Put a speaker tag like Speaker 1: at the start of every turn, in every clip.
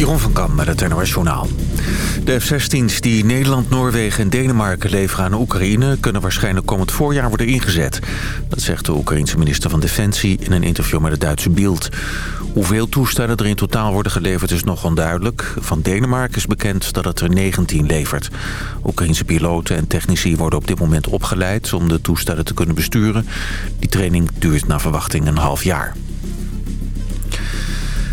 Speaker 1: Jeroen van Kam met het NOS Journaal. De F-16's die Nederland, Noorwegen en Denemarken leveren aan Oekraïne... kunnen waarschijnlijk komend voorjaar worden ingezet. Dat zegt de Oekraïense minister van Defensie in een interview met het Duitse Bild. Hoeveel toestellen er in totaal worden geleverd is nog onduidelijk. Van Denemarken is bekend dat het er 19 levert. Oekraïense piloten en technici worden op dit moment opgeleid... om de toestellen te kunnen besturen. Die training duurt naar verwachting een half jaar.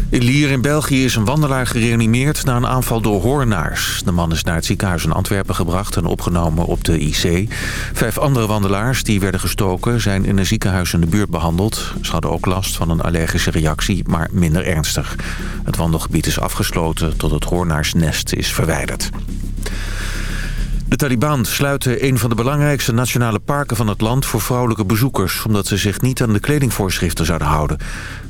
Speaker 1: In Lier in België is een wandelaar gereanimeerd na een aanval door hoornaars. De man is naar het ziekenhuis in Antwerpen gebracht en opgenomen op de IC. Vijf andere wandelaars die werden gestoken zijn in een ziekenhuis in de buurt behandeld. Ze hadden ook last van een allergische reactie, maar minder ernstig. Het wandelgebied is afgesloten tot het hoornaarsnest is verwijderd. De Taliban sluiten een van de belangrijkste nationale parken van het land voor vrouwelijke bezoekers... omdat ze zich niet aan de kledingvoorschriften zouden houden.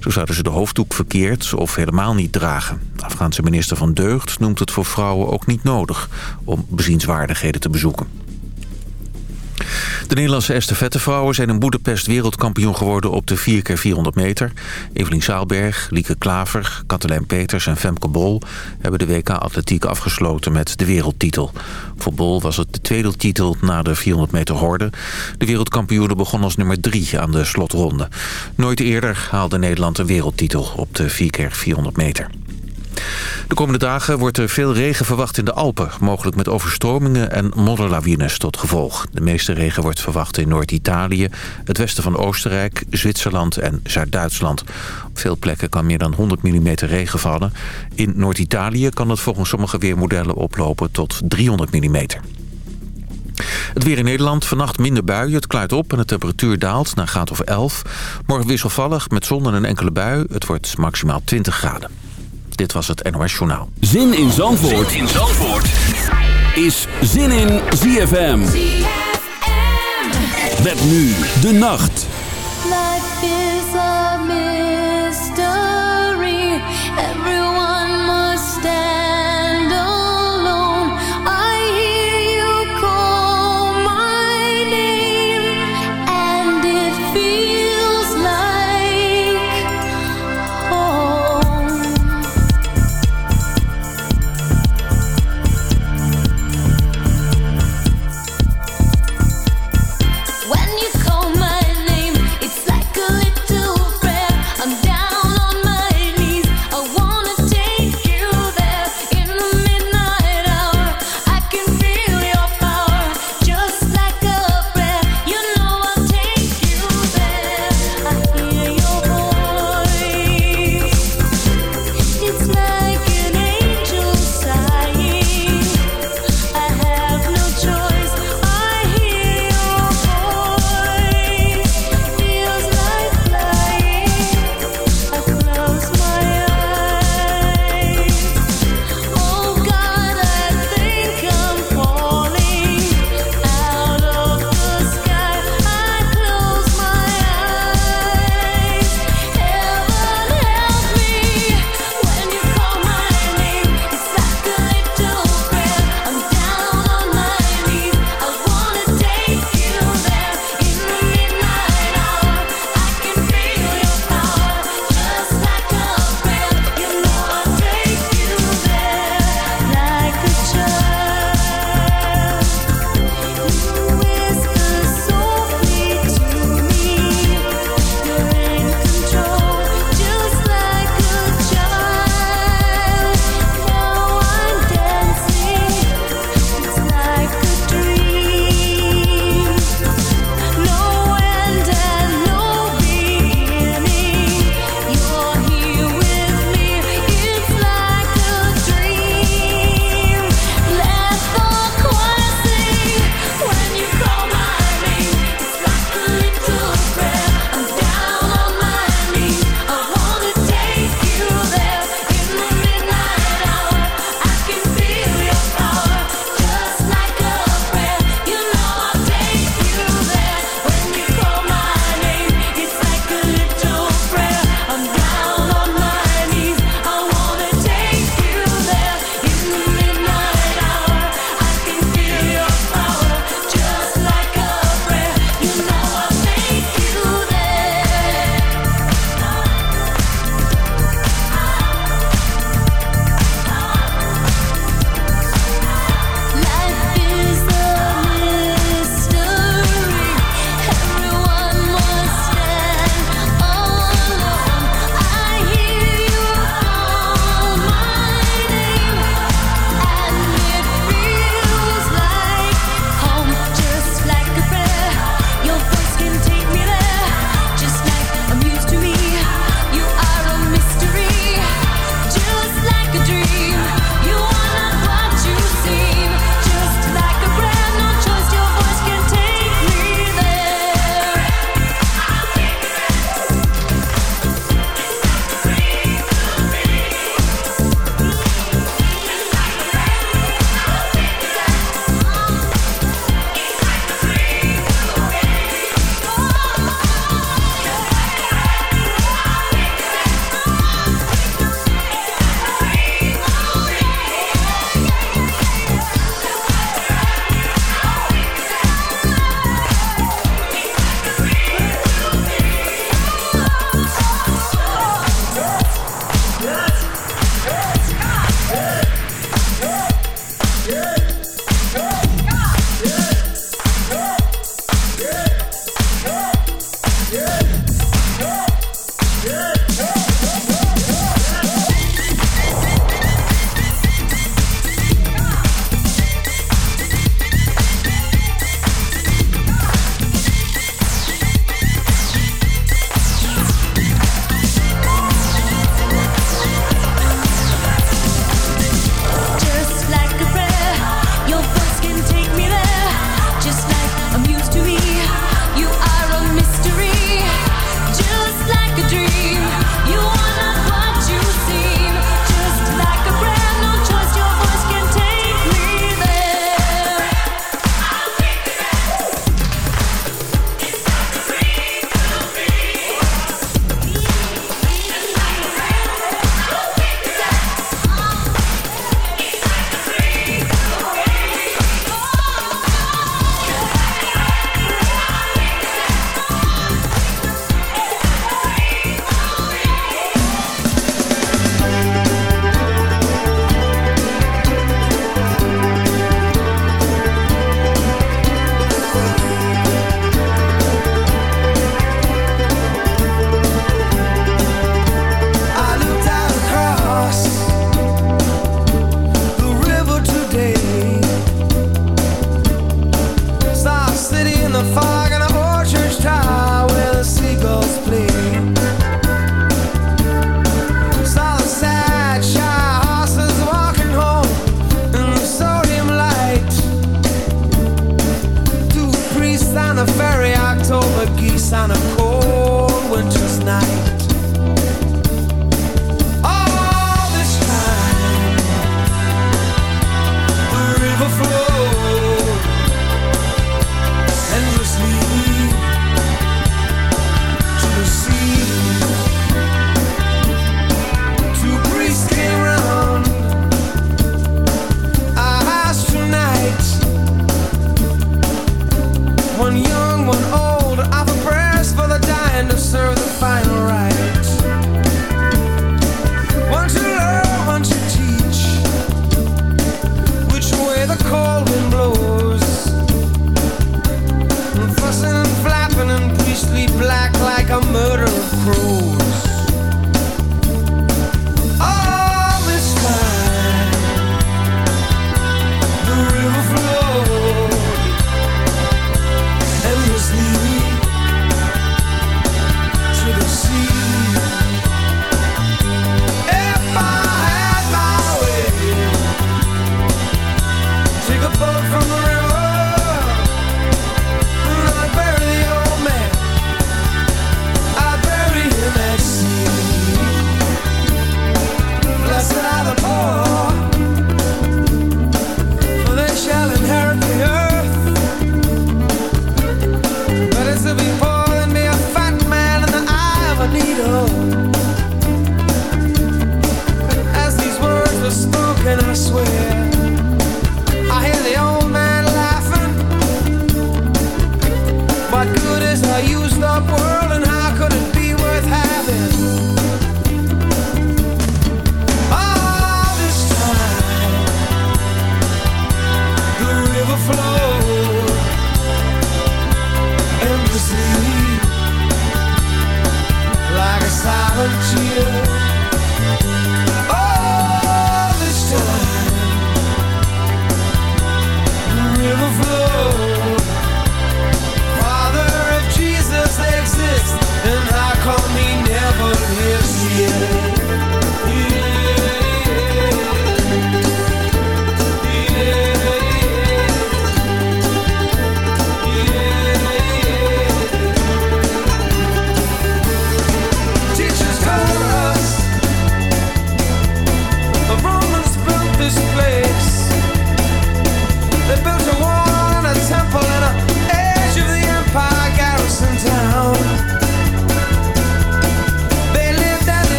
Speaker 1: Zo zouden ze de hoofddoek verkeerd of helemaal niet dragen. De Afghaanse minister van Deugd noemt het voor vrouwen ook niet nodig... om bezienswaardigheden te bezoeken. De Nederlandse estafettevrouwen zijn in Boedapest wereldkampioen geworden op de 4x400 meter. Evelien Zaalberg, Lieke Klaver, Katelijn Peters en Femke Bol hebben de WK Atletiek afgesloten met de wereldtitel. Voor Bol was het de tweede titel na de 400 meter horde. De wereldkampioenen begon als nummer 3 aan de slotronde. Nooit eerder haalde Nederland een wereldtitel op de 4x400 meter. De komende dagen wordt er veel regen verwacht in de Alpen. Mogelijk met overstromingen en modderlawines tot gevolg. De meeste regen wordt verwacht in Noord-Italië, het westen van Oostenrijk, Zwitserland en Zuid-Duitsland. Op veel plekken kan meer dan 100 mm regen vallen. In Noord-Italië kan het volgens sommige weermodellen oplopen tot 300 mm. Het weer in Nederland. Vannacht minder buien. Het klaart op en de temperatuur daalt naar graad of 11. Morgen wisselvallig met zon en een enkele bui. Het wordt maximaal 20 graden. Dit was het NOS Journaal.
Speaker 2: Zin in Zandvoort, zin in Zandvoort. is Zin in ZFM.
Speaker 3: ZFM.
Speaker 2: Met nu de nacht.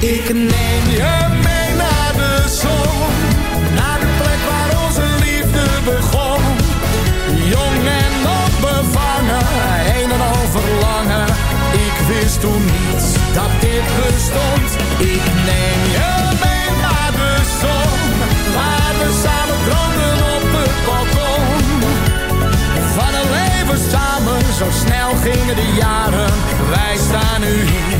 Speaker 4: Ik neem je mee naar de zon, naar de plek waar onze liefde begon. Jong en opbevangen, een en al verlangen. Ik wist toen niet dat dit bestond. Ik neem je mee naar de zon, waar we samen branden op het balkon. Van een leven samen, zo snel gingen de jaren. Wij staan nu hier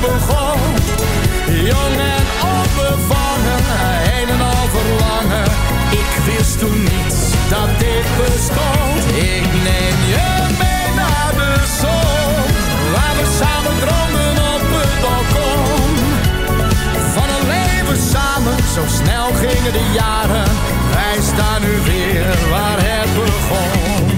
Speaker 4: begon. Jong en onbevangen, heen en al verlangen. Ik wist toen niet dat dit bestond. Ik neem je mee naar de zon, waar we samen dromen op het balkon. Van een leven samen, zo snel gingen de jaren. Wij staan nu weer waar het begon.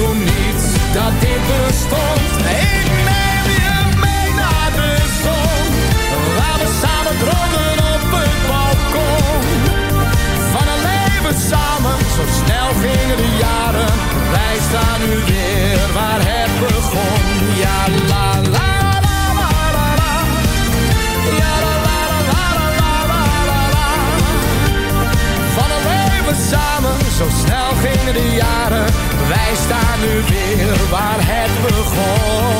Speaker 4: toen niets dat dit bestond. Ik neem je mee naar de zon, waar we samen dronken op het balkon. Van een leven samen, zo snel gingen de jaren. Wij staan nu weer waar het begon. Ja, la la. Weer waar het begon.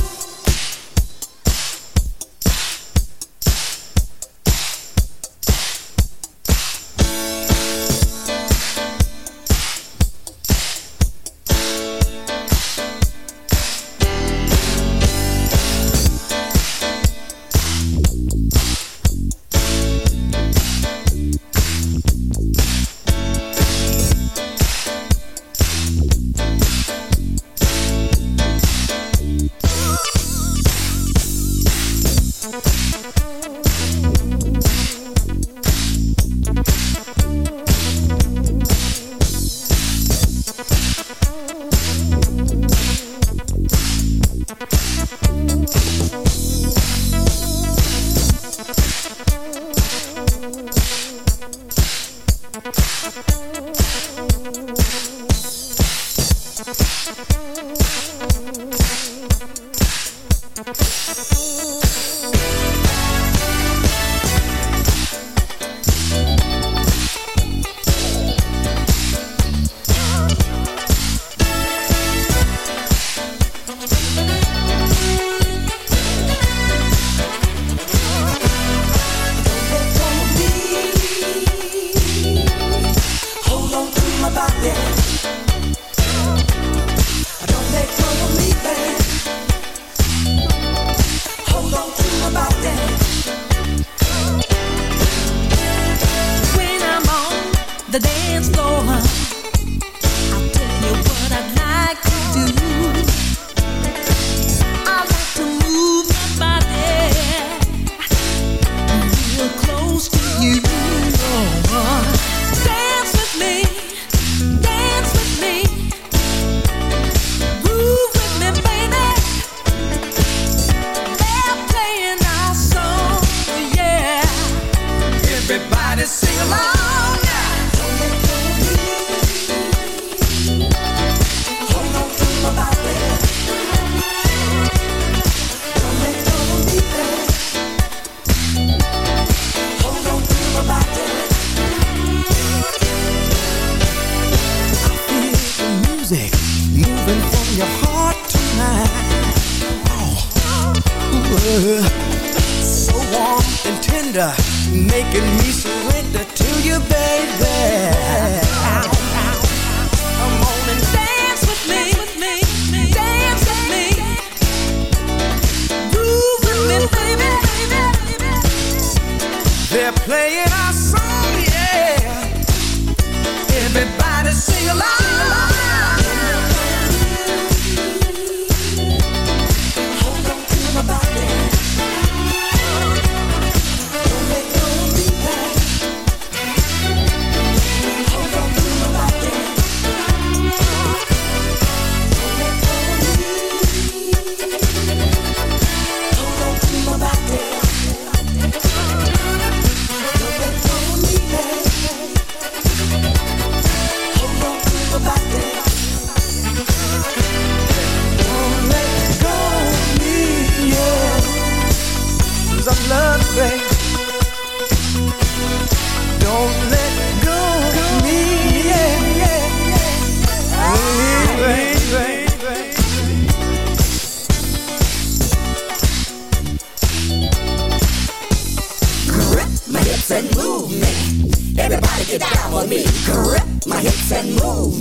Speaker 3: and move.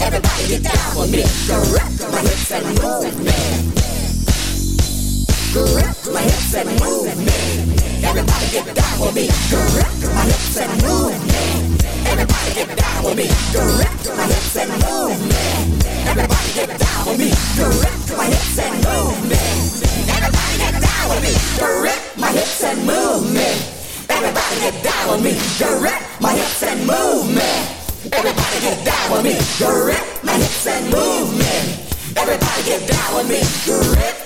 Speaker 3: Everybody get down with me. Grip my hips and movement. me. My hips and movement. Everybody get down with me. Grip my hips and movement. Everybody get down with me. Grip my hips and movement. Everybody get down with me. Grip my hips and movement. Everybody get down with me. Grip my hips and movement. Everybody get down with me. Grip my hips and move. Everybody get down with me. Grip my hips and movement. Everybody get down with me. Grip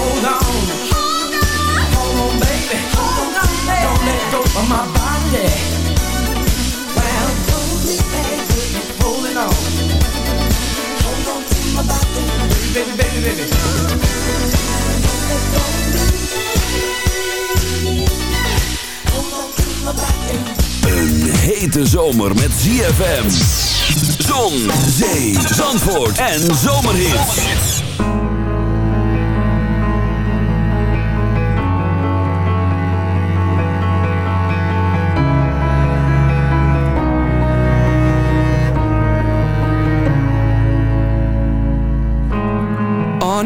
Speaker 4: hold on. Hold on. Baby.
Speaker 3: Hold on, baby.
Speaker 4: Hold baby. Hold on. Baby.
Speaker 2: Een hete zomer met ZFM. Zon, zee, zandvoort en zomerhit.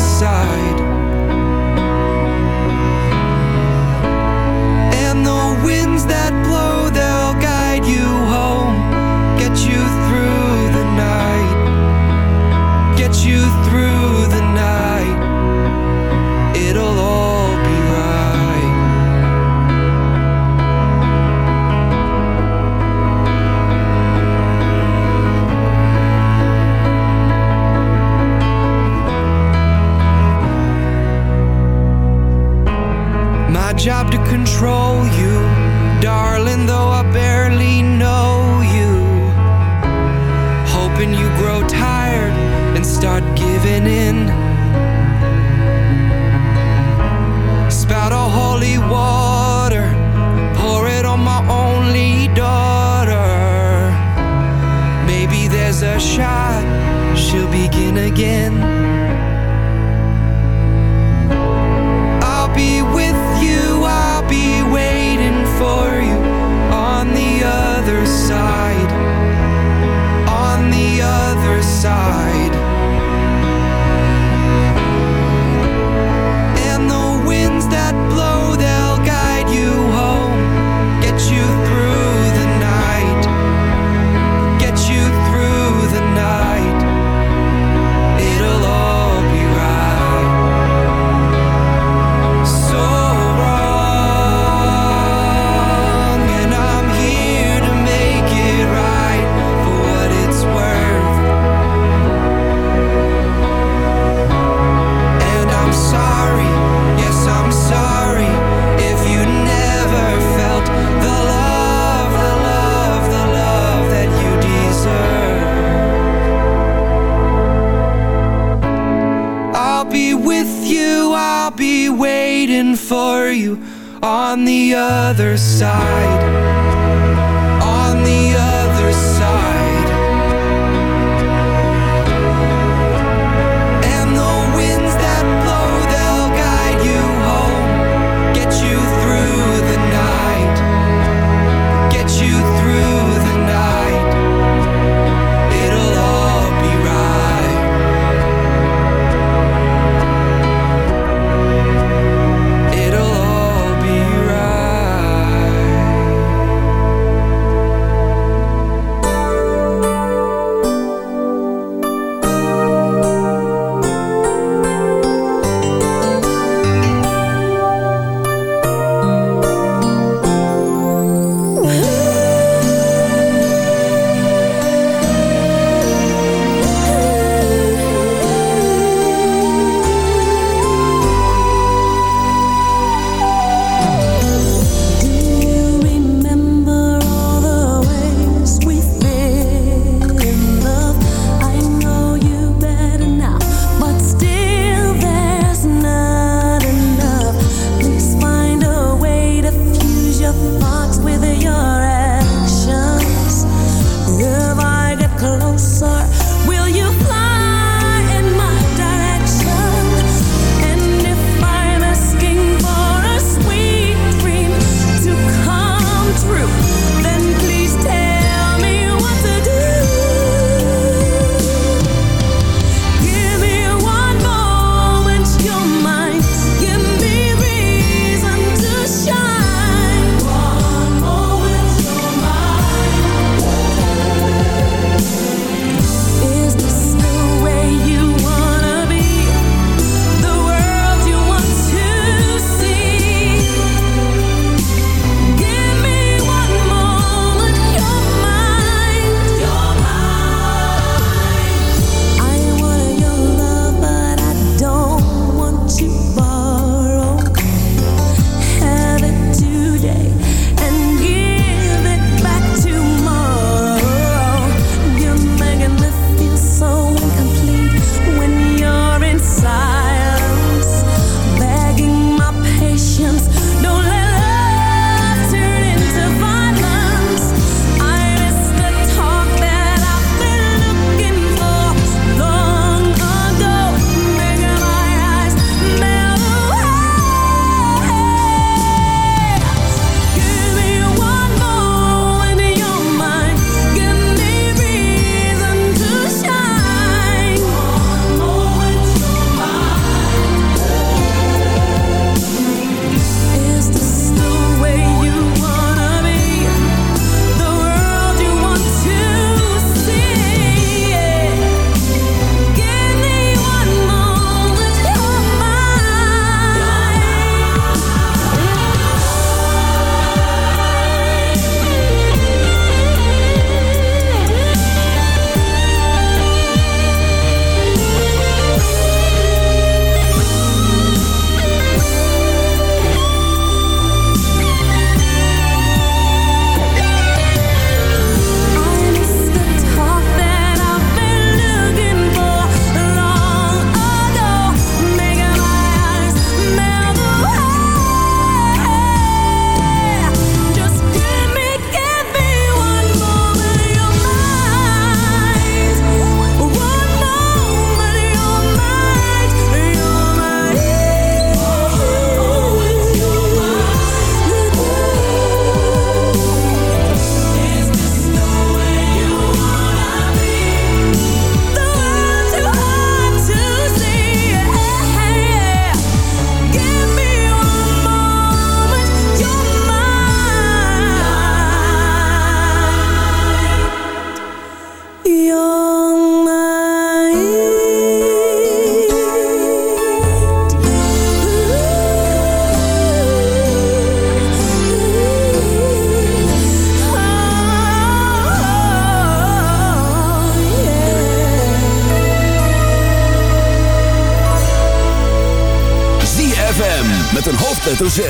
Speaker 5: side. On the other side.
Speaker 2: Hoofdletter Z.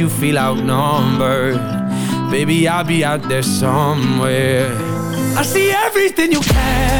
Speaker 5: you feel outnumbered, baby, I'll be out there somewhere. I see everything you can